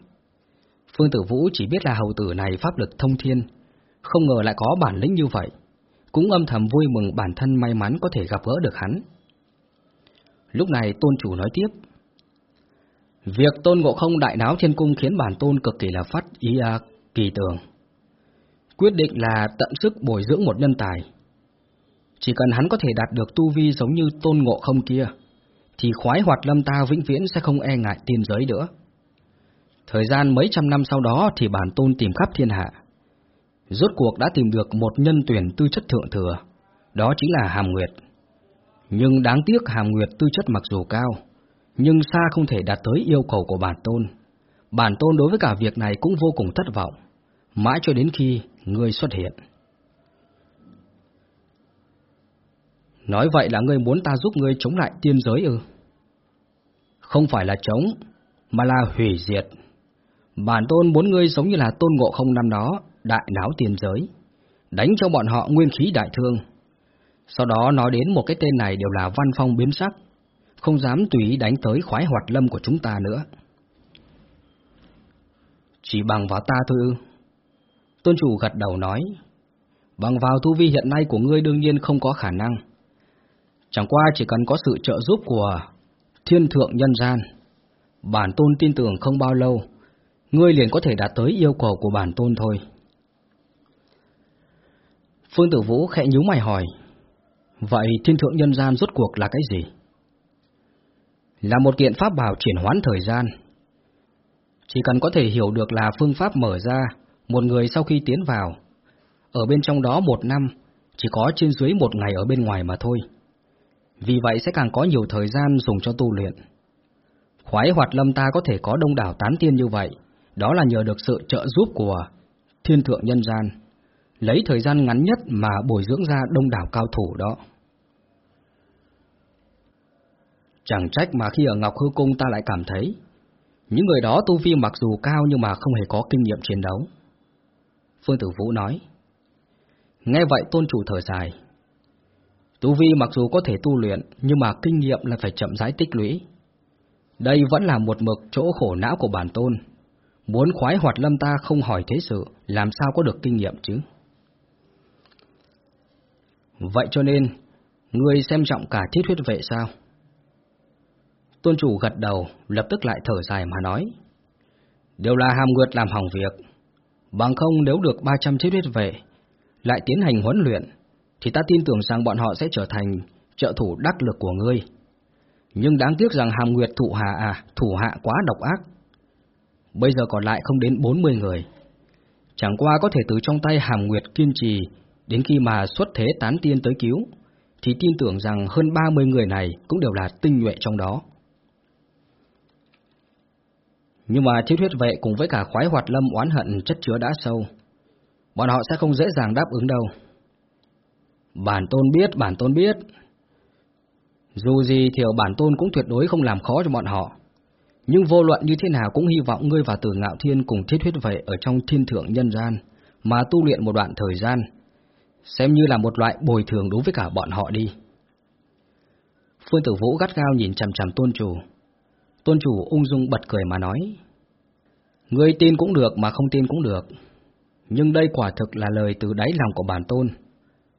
A: Phương Tử Vũ chỉ biết là hầu tử này pháp lực thông thiên, không ngờ lại có bản lĩnh như vậy, cũng âm thầm vui mừng bản thân may mắn có thể gặp gỡ được hắn. Lúc này tôn chủ nói tiếp. Việc tôn ngộ không đại náo thiên cung khiến bản tôn cực kỳ là phát ý à, kỳ tưởng. Quyết định là tận sức bồi dưỡng một nhân tài. Chỉ cần hắn có thể đạt được tu vi giống như tôn ngộ không kia, thì khoái hoạt lâm ta vĩnh viễn sẽ không e ngại tiên giới nữa. Thời gian mấy trăm năm sau đó thì bản tôn tìm khắp thiên hạ. Rốt cuộc đã tìm được một nhân tuyển tư chất thượng thừa, đó chính là Hàm Nguyệt. Nhưng đáng tiếc Hàm Nguyệt tư chất mặc dù cao, nhưng xa không thể đạt tới yêu cầu của bản tôn. Bản tôn đối với cả việc này cũng vô cùng thất vọng, mãi cho đến khi ngươi xuất hiện. Nói vậy là ngươi muốn ta giúp ngươi chống lại tiên giới ư? Không phải là chống, mà là hủy diệt. Bản tôn muốn ngươi giống như là tôn ngộ không năm đó, đại náo tiên giới, đánh cho bọn họ nguyên khí đại thương. Sau đó nói đến một cái tên này đều là văn phong biến sắc, không dám tùy ý đánh tới khoái hoạt lâm của chúng ta nữa. Chỉ bằng vào ta thôi ư? Tôn chủ gật đầu nói, bằng vào tu vi hiện nay của ngươi đương nhiên không có khả năng. Chẳng qua chỉ cần có sự trợ giúp của thiên thượng nhân gian, bản tôn tin tưởng không bao lâu, ngươi liền có thể đạt tới yêu cầu của bản tôn thôi. Phương Tử Vũ khẽ nhíu mày hỏi, vậy thiên thượng nhân gian rốt cuộc là cái gì? Là một kiện pháp bảo chuyển hoán thời gian. Chỉ cần có thể hiểu được là phương pháp mở ra, một người sau khi tiến vào, ở bên trong đó một năm, chỉ có trên dưới một ngày ở bên ngoài mà thôi. Vì vậy sẽ càng có nhiều thời gian dùng cho tu luyện. Khoái hoạt lâm ta có thể có đông đảo tán tiên như vậy, đó là nhờ được sự trợ giúp của thiên thượng nhân gian. lấy thời gian ngắn nhất mà bồi dưỡng ra đông đảo cao thủ đó. Chẳng trách mà khi ở Ngọc Hư Cung ta lại cảm thấy, những người đó tu vi mặc dù cao nhưng mà không hề có kinh nghiệm chiến đấu. Phương Tử Vũ nói. Nghe vậy tôn chủ thở dài. Tu vi mặc dù có thể tu luyện, nhưng mà kinh nghiệm là phải chậm rãi tích lũy. Đây vẫn là một mực chỗ khổ não của bản tôn. Muốn khoái hoạt lâm ta không hỏi thế sự, làm sao có được kinh nghiệm chứ? Vậy cho nên, ngươi xem trọng cả thiết huyết vệ sao? Tôn chủ gật đầu, lập tức lại thở dài mà nói. Đều là hàm nguyệt làm hỏng việc. Bằng không nếu được 300 thiết huyết vệ, lại tiến hành huấn luyện, thì ta tin tưởng rằng bọn họ sẽ trở thành trợ thủ đắc lực của ngươi. Nhưng đáng tiếc rằng hàm nguyệt thủ hạ à, thủ hạ quá độc ác. Bây giờ còn lại không đến 40 người. Chẳng qua có thể từ trong tay hàm nguyệt kiên trì đến khi mà xuất thế tán tiên tới cứu, thì tin tưởng rằng hơn 30 người này cũng đều là tinh nhuệ trong đó. Nhưng mà thiết huyết vệ cùng với cả khoái hoạt lâm oán hận chất chứa đã sâu. Bọn họ sẽ không dễ dàng đáp ứng đâu. Bản tôn biết, bản tôn biết. Dù gì thì bản tôn cũng tuyệt đối không làm khó cho bọn họ. Nhưng vô luận như thế nào cũng hy vọng ngươi và tử ngạo thiên cùng thiết huyết vệ ở trong thiên thượng nhân gian, mà tu luyện một đoạn thời gian, xem như là một loại bồi thường đối với cả bọn họ đi. Phương Tử Vũ gắt gao nhìn chằm chằm tôn chủ. Tôn chủ ung dung bật cười mà nói. Ngươi tin cũng được mà không tin cũng được. Nhưng đây quả thực là lời từ đáy lòng của bản tôn.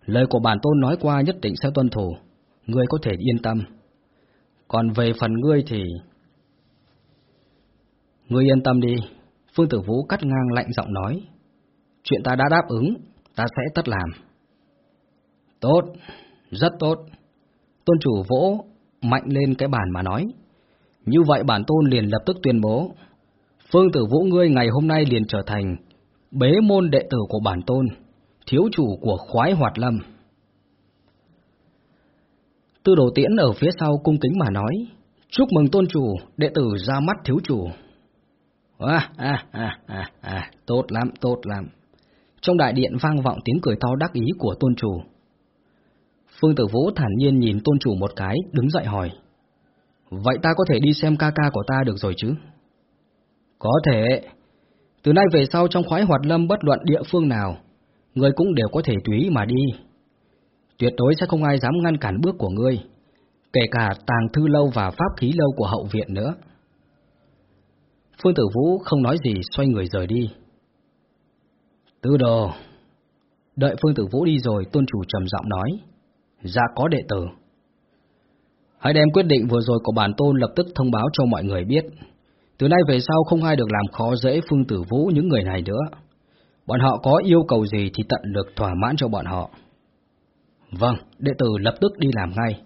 A: Lời của bản tôn nói qua nhất định sẽ tuân thủ. Ngươi có thể yên tâm. Còn về phần ngươi thì... Ngươi yên tâm đi. Phương Tử Vũ cắt ngang lạnh giọng nói. Chuyện ta đã đáp ứng, ta sẽ tất làm. Tốt, rất tốt. Tôn chủ vỗ mạnh lên cái bàn mà nói. Như vậy bản tôn liền lập tức tuyên bố, Phương tử vũ ngươi ngày hôm nay liền trở thành bế môn đệ tử của bản tôn, thiếu chủ của khoái hoạt lâm. Tư đồ tiễn ở phía sau cung kính mà nói, chúc mừng tôn chủ, đệ tử ra mắt thiếu chủ. À, à, à, à, à, tốt lắm, tốt lắm. Trong đại điện vang vọng tiếng cười to đắc ý của tôn chủ. Phương Tử Vũ thản nhiên nhìn tôn chủ một cái, đứng dậy hỏi. Vậy ta có thể đi xem ca ca của ta được rồi chứ? Có thể. Từ nay về sau trong khoái hoạt lâm bất luận địa phương nào, ngươi cũng đều có thể tùy mà đi. Tuyệt đối sẽ không ai dám ngăn cản bước của ngươi, kể cả tàng thư lâu và pháp khí lâu của hậu viện nữa. Phương Tử Vũ không nói gì xoay người rời đi. Tư đồ. Đợi Phương Tử Vũ đi rồi, tôn chủ trầm giọng nói. Dạ có đệ tử. Hãy đem quyết định vừa rồi của bản tôn lập tức thông báo cho mọi người biết. Từ nay về sau không ai được làm khó dễ Phương Tử Vũ những người này nữa. Bọn họ có yêu cầu gì thì tận lực thỏa mãn cho bọn họ. Vâng, đệ tử lập tức đi làm ngay.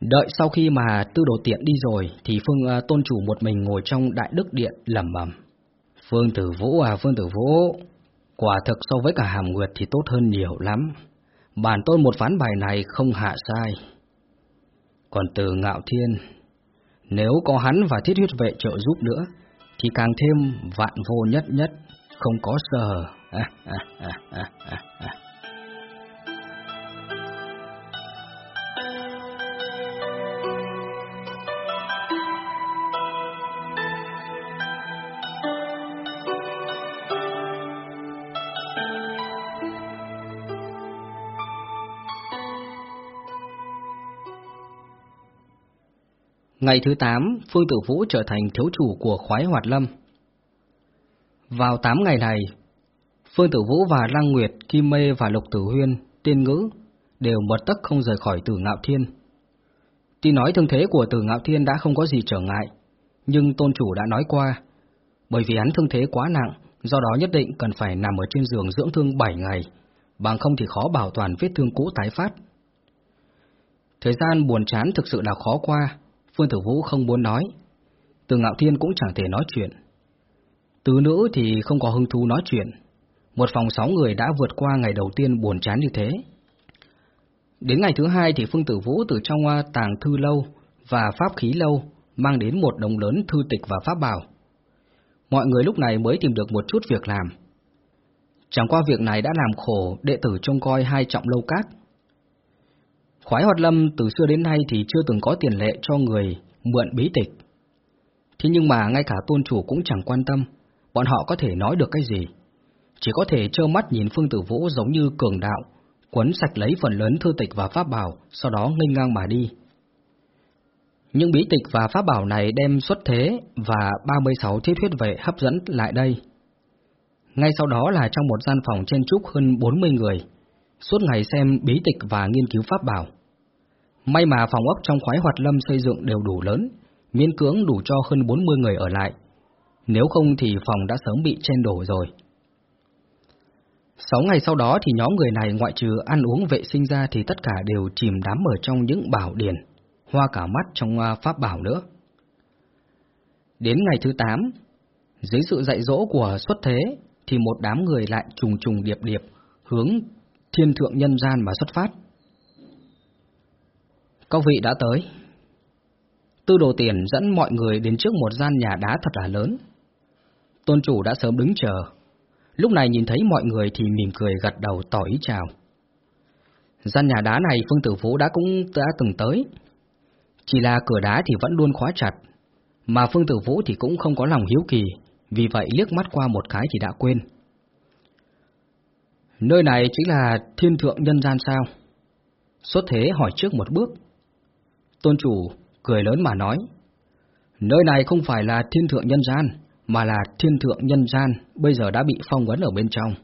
A: Đợi sau khi mà tư đồ tiện đi rồi thì Phương uh, tôn chủ một mình ngồi trong đại đức điện lẩm bẩm. Phương Tử Vũ à Phương Tử Vũ, quả thực so với cả Hàm Nguyệt thì tốt hơn nhiều lắm. Bản tôn một phán bài này không hạ sai. Còn từ ngạo thiên, nếu có hắn và thiết huyết vệ trợ giúp nữa, thì càng thêm vạn vô nhất nhất, không có sờ. À, à, à, à, à, à. Ngày thứ 8, Phương Tử Vũ trở thành thiếu chủ của khoái hoạt lâm. Vào 8 ngày này, Phương Tử Vũ và Lăng Nguyệt, Kim Mê và Lục Tử Huyên, Tiên Ngữ đều mật tất không rời khỏi Tử Ngạo Thiên. Tuy nói thương thế của Tử Ngạo Thiên đã không có gì trở ngại, nhưng tôn chủ đã nói qua, bởi vì hắn thương thế quá nặng, do đó nhất định cần phải nằm ở trên giường dưỡng thương 7 ngày, bằng không thì khó bảo toàn vết thương cũ tái phát. Thời gian buồn chán thực sự là khó qua, Phương Tử Vũ không muốn nói. Từ Ngạo Thiên cũng chẳng thể nói chuyện. Tứ nữ thì không có hứng thú nói chuyện. Một phòng sáu người đã vượt qua ngày đầu tiên buồn chán như thế. Đến ngày thứ hai thì Phương Tử Vũ từ trong à, tàng thư lâu và pháp khí lâu mang đến một đồng lớn thư tịch và pháp bảo. Mọi người lúc này mới tìm được một chút việc làm. Chẳng qua việc này đã làm khổ đệ tử trông coi hai trọng lâu các. Khoái Hoạt Lâm từ xưa đến nay thì chưa từng có tiền lệ cho người mượn bí tịch. Thế nhưng mà ngay cả tôn chủ cũng chẳng quan tâm, bọn họ có thể nói được cái gì. Chỉ có thể trơ mắt nhìn Phương Tử Vũ giống như cường đạo, quấn sạch lấy phần lớn thư tịch và pháp bảo, sau đó nghênh ngang mà đi. Những bí tịch và pháp bảo này đem xuất thế và 36 thiết thuyết vệ hấp dẫn lại đây. Ngay sau đó là trong một gian phòng trên trúc hơn 40 người, suốt ngày xem bí tịch và nghiên cứu pháp bảo. May mà phòng ốc trong khoái hoạt lâm xây dựng đều đủ lớn, miễn cưỡng đủ cho hơn 40 người ở lại. Nếu không thì phòng đã sớm bị chen đổ rồi. Sáu ngày sau đó thì nhóm người này ngoại trừ ăn uống vệ sinh ra thì tất cả đều chìm đắm ở trong những bảo điển, hoa cả mắt trong à, pháp bảo nữa. Đến ngày thứ 8, dưới sự dạy dỗ của xuất thế thì một đám người lại trùng trùng điệp điệp hướng thiên thượng nhân gian mà xuất phát. Các vị đã tới. Tư đồ tiền dẫn mọi người đến trước một gian nhà đá thật là lớn. Tôn chủ đã sớm đứng chờ. Lúc này nhìn thấy mọi người thì mỉm cười gật đầu tỏ ý chào. Gian nhà đá này Phương Tử Phú đã cũng đã từng tới. Chỉ là cửa đá thì vẫn luôn khóa chặt, mà Phương Tử Vũ thì cũng không có lòng hiếu kỳ, vì vậy liếc mắt qua một cái thì đã quên. Nơi này chính là thiên thượng nhân gian sao? Xuất thế hỏi trước một bước. Tôn chủ cười lớn mà nói, nơi này không phải là thiên thượng nhân gian, mà là thiên thượng nhân gian, bây giờ đã bị phong ấn ở bên trong.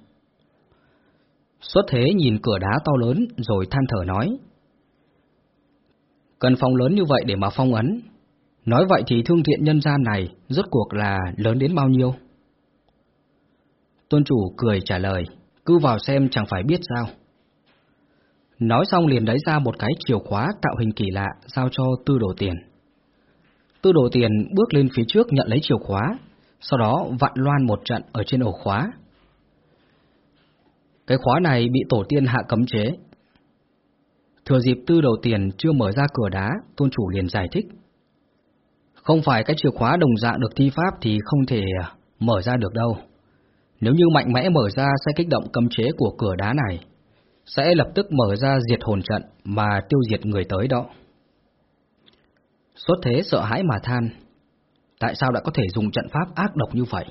A: Xuất thế nhìn cửa đá to lớn rồi than thở nói, Cần phong lớn như vậy để mà phong ấn, nói vậy thì thương thiện nhân gian này rốt cuộc là lớn đến bao nhiêu? Tôn chủ cười trả lời, cứ vào xem chẳng phải biết sao. Nói xong liền lấy ra một cái chìa khóa tạo hình kỳ lạ giao cho tư đồ tiền. Tư đồ tiền bước lên phía trước nhận lấy chìa khóa, sau đó vặn loan một trận ở trên ổ khóa. Cái khóa này bị tổ tiên hạ cấm chế. Thừa dịp tư đầu tiền chưa mở ra cửa đá, tôn chủ liền giải thích. Không phải cái chìa khóa đồng dạng được thi pháp thì không thể à, mở ra được đâu. Nếu như mạnh mẽ mở ra sẽ kích động cấm chế của cửa đá này, sẽ lập tức mở ra diệt hồn trận mà tiêu diệt người tới đó. Xuất thế sợ hãi mà than, tại sao lại có thể dùng trận pháp ác độc như vậy?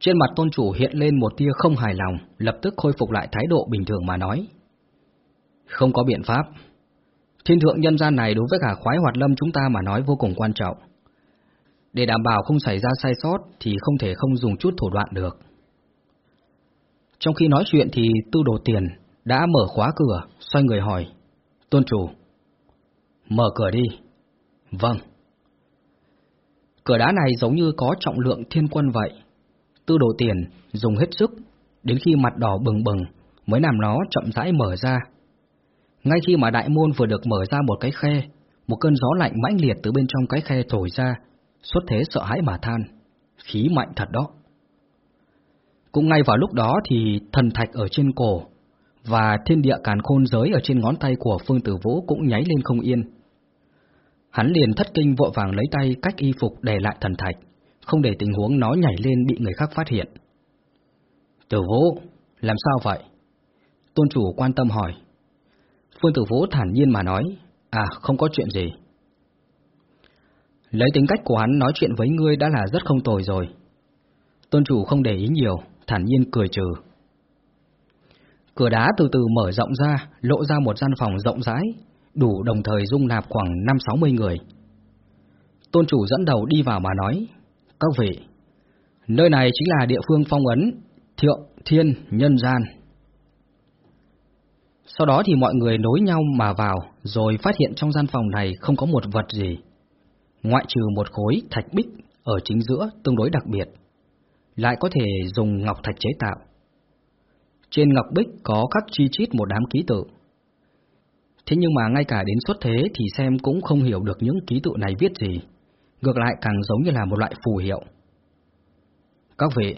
A: Trên mặt tôn chủ hiện lên một tia không hài lòng, lập tức khôi phục lại thái độ bình thường mà nói. Không có biện pháp. Thiên thượng nhân gian này đối với cả khoái hoạt lâm chúng ta mà nói vô cùng quan trọng. Để đảm bảo không xảy ra sai sót thì không thể không dùng chút thủ đoạn được. Trong khi nói chuyện thì tư đồ tiền đã mở khóa cửa, xoay người hỏi. Tôn chủ. Mở cửa đi. Vâng. Cửa đá này giống như có trọng lượng thiên quân vậy. Tư đồ tiền dùng hết sức, đến khi mặt đỏ bừng bừng mới làm nó chậm rãi mở ra. Ngay khi mà đại môn vừa được mở ra một cái khe, một cơn gió lạnh mãnh liệt từ bên trong cái khe thổi ra, xuất thế sợ hãi mà than. Khí mạnh thật đó. Cũng ngay vào lúc đó thì thần thạch ở trên cổ và thiên địa càn khôn giới ở trên ngón tay của Phương Tử Vũ cũng nháy lên không yên. Hắn liền thất kinh vội vàng lấy tay cách y phục để lại thần thạch, không để tình huống nó nhảy lên bị người khác phát hiện. Tử Vũ, làm sao vậy? Tôn chủ quan tâm hỏi. Phương Tử Vũ thản nhiên mà nói, à không có chuyện gì. Lấy tính cách của hắn nói chuyện với ngươi đã là rất không tồi rồi. Tôn chủ không để ý nhiều, thản nhiên cười trừ. Cửa đá từ từ mở rộng ra, lộ ra một gian phòng rộng rãi, đủ đồng thời dung nạp khoảng 5-60 người. Tôn chủ dẫn đầu đi vào mà nói, các vị, nơi này chính là địa phương phong ấn, thượng, thiên, nhân gian. Sau đó thì mọi người nối nhau mà vào, rồi phát hiện trong gian phòng này không có một vật gì. Ngoại trừ một khối thạch bích ở chính giữa tương đối đặc biệt, lại có thể dùng ngọc thạch chế tạo. Trên ngọc bích có khắc chi chít một đám ký tự. Thế nhưng mà ngay cả đến xuất thế thì xem cũng không hiểu được những ký tự này viết gì, ngược lại càng giống như là một loại phù hiệu. Các vị,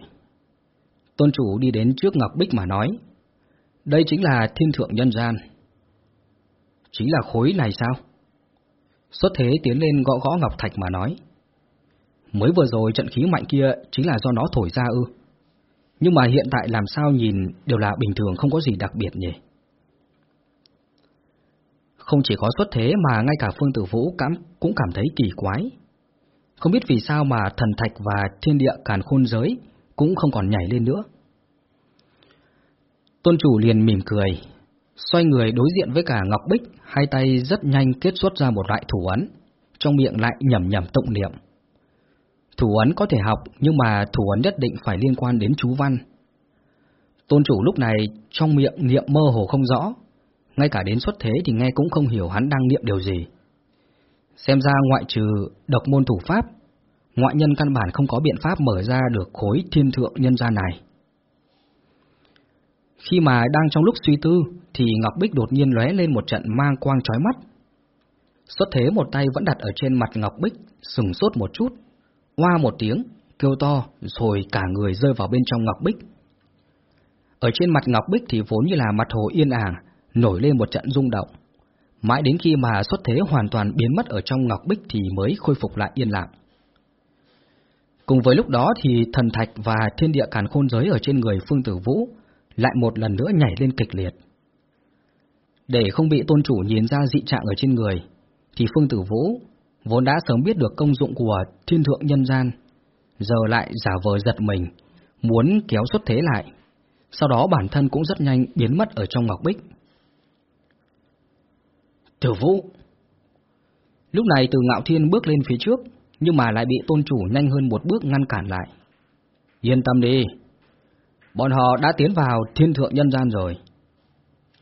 A: tôn chủ đi đến trước ngọc bích mà nói, đây chính là thiên thượng nhân gian. Chính là khối này sao? Xuất thế tiến lên gõ gõ ngọc thạch mà nói. Mới vừa rồi trận khí mạnh kia chính là do nó thổi ra ư. Nhưng mà hiện tại làm sao nhìn đều là bình thường không có gì đặc biệt nhỉ? Không chỉ có xuất thế mà ngay cả Phương Tử Vũ cảm, cũng cảm thấy kỳ quái. Không biết vì sao mà thần thạch và thiên địa càn khôn giới cũng không còn nhảy lên nữa. Tôn chủ liền mỉm cười, xoay người đối diện với cả Ngọc Bích, hai tay rất nhanh kết xuất ra một loại thủ ấn, trong miệng lại nhẩm nhẩm tụng niệm. Thủ ấn có thể học, nhưng mà thủ ấn nhất định phải liên quan đến chú văn. Tôn chủ lúc này trong miệng niệm mơ hồ không rõ, ngay cả đến xuất thế thì nghe cũng không hiểu hắn đang niệm điều gì. Xem ra ngoại trừ độc môn thủ pháp, ngoại nhân căn bản không có biện pháp mở ra được khối thiên thượng nhân gian này. Khi mà đang trong lúc suy tư, thì Ngọc Bích đột nhiên lóe lên một trận mang quang chói mắt. Xuất thế một tay vẫn đặt ở trên mặt Ngọc Bích, sừng sốt một chút, hoa một tiếng, kêu to, rồi cả người rơi vào bên trong Ngọc Bích. Ở trên mặt Ngọc Bích thì vốn như là mặt hồ yên àng, nổi lên một trận rung động. Mãi đến khi mà xuất thế hoàn toàn biến mất ở trong Ngọc Bích thì mới khôi phục lại yên lặng. Cùng với lúc đó thì thần thạch và thiên địa càn khôn giới ở trên người Phương Tử Vũ lại một lần nữa nhảy lên kịch liệt. Để không bị tôn chủ nhìn ra dị trạng ở trên người, thì Phương Tử Vũ vốn đã sớm biết được công dụng của thiên thượng nhân gian, giờ lại giả vờ giật mình, muốn kéo xuất thế lại, sau đó bản thân cũng rất nhanh biến mất ở trong ngọc bích. Tử Vũ Lúc này từ ngạo thiên bước lên phía trước, nhưng mà lại bị tôn chủ nhanh hơn một bước ngăn cản lại. Yên tâm đi, bọn họ đã tiến vào thiên thượng nhân gian rồi.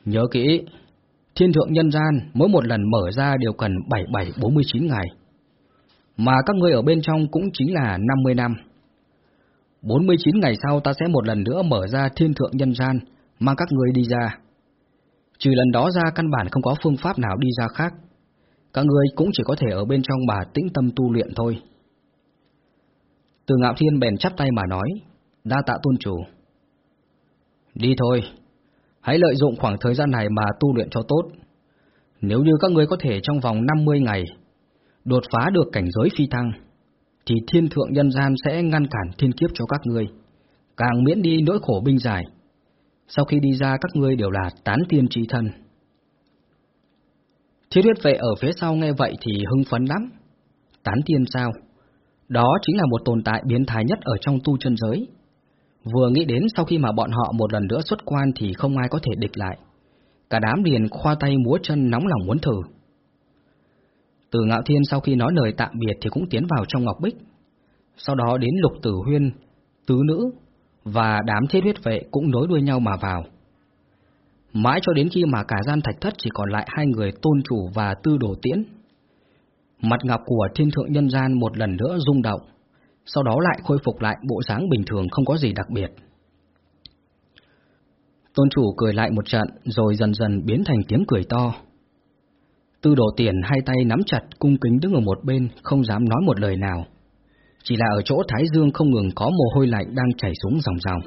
A: Nhớ kỹ, thiên thượng nhân gian mỗi một lần mở ra đều cần 7749 ngày. Mà các ngươi ở bên trong cũng chính là 50 năm. 49 ngày sau ta sẽ một lần nữa mở ra thiên thượng nhân gian, mang các ngươi đi ra. Trừ lần đó ra căn bản không có phương pháp nào đi ra khác. Các ngươi cũng chỉ có thể ở bên trong bà tĩnh tâm tu luyện thôi. Từ ngạo thiên bèn chắp tay mà nói, đa tạ tôn chủ. Đi thôi, hãy lợi dụng khoảng thời gian này mà tu luyện cho tốt. Nếu như các ngươi có thể trong vòng 50 ngày đột phá được cảnh giới phi thăng, thì thiên thượng nhân gian sẽ ngăn cản thiên kiếp cho các ngươi, càng miễn đi nỗi khổ binh dài. Sau khi đi ra các ngươi đều là tán tiên trí thân. Thiết huyết vệ ở phía sau nghe vậy thì hưng phấn lắm. Tán tiên sao? Đó chính là một tồn tại biến thái nhất ở trong tu chân giới. Vừa nghĩ đến sau khi mà bọn họ một lần nữa xuất quan thì không ai có thể địch lại. Cả đám liền khoa tay múa chân nóng lòng muốn thử. Từ Ngạo Thiên sau khi nói lời tạm biệt thì cũng tiến vào trong Ngọc Bích. Sau đó đến Lục Tử Huyên, Tứ Nữ và đám thiết huyết vệ cũng nối đuôi nhau mà vào. Mãi cho đến khi mà cả gian thạch thất chỉ còn lại hai người tôn chủ và tư đồ tiễn. Mặt ngọc của thiên thượng nhân gian một lần nữa rung động, sau đó lại khôi phục lại bộ dáng bình thường không có gì đặc biệt. Tôn chủ cười lại một trận rồi dần dần biến thành tiếng cười to. Tư đồ tiền hai tay nắm chặt cung kính đứng ở một bên, không dám nói một lời nào. Chỉ là ở chỗ Thái Dương không ngừng có mồ hôi lạnh đang chảy xuống dòng dòng.